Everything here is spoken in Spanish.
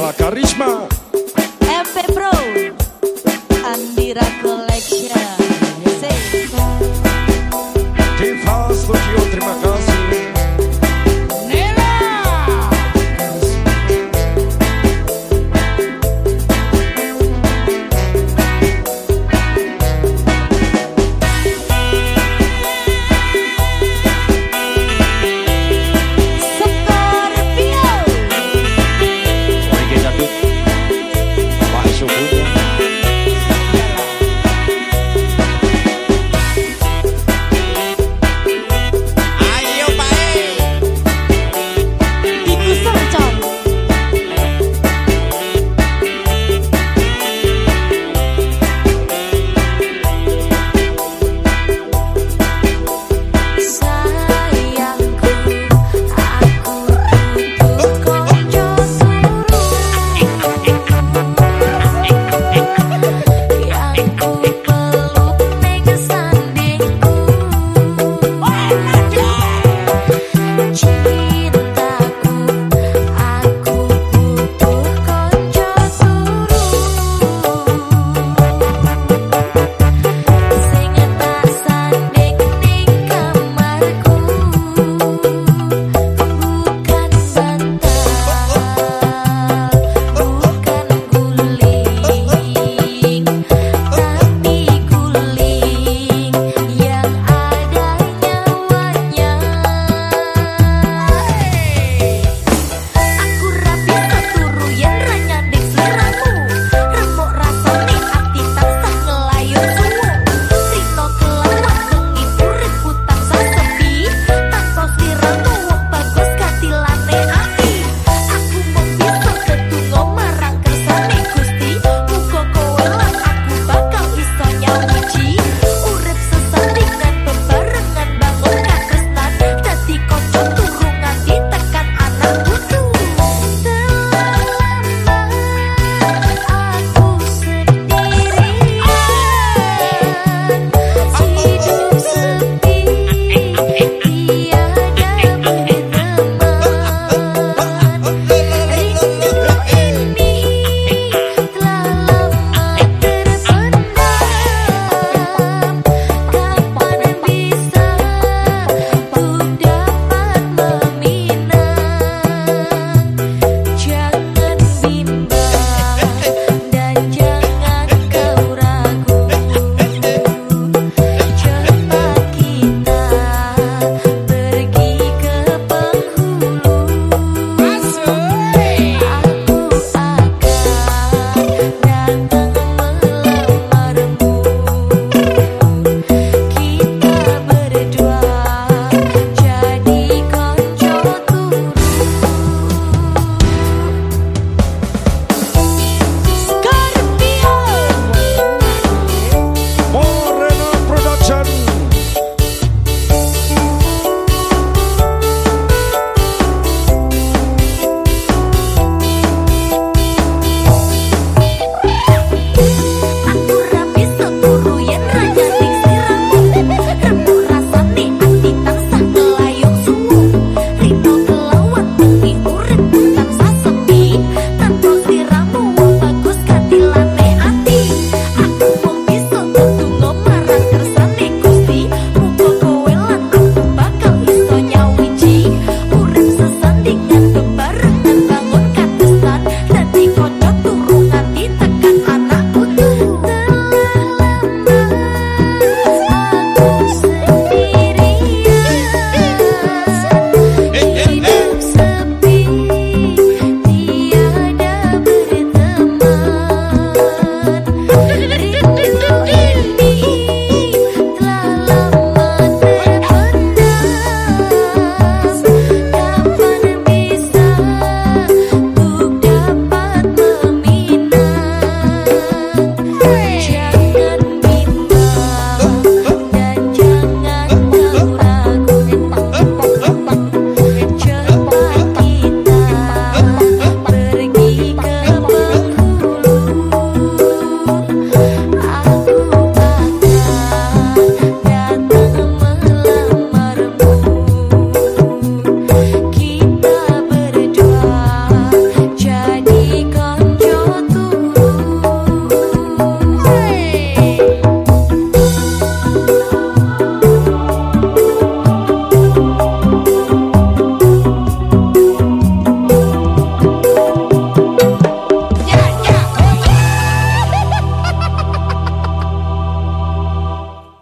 la carisma.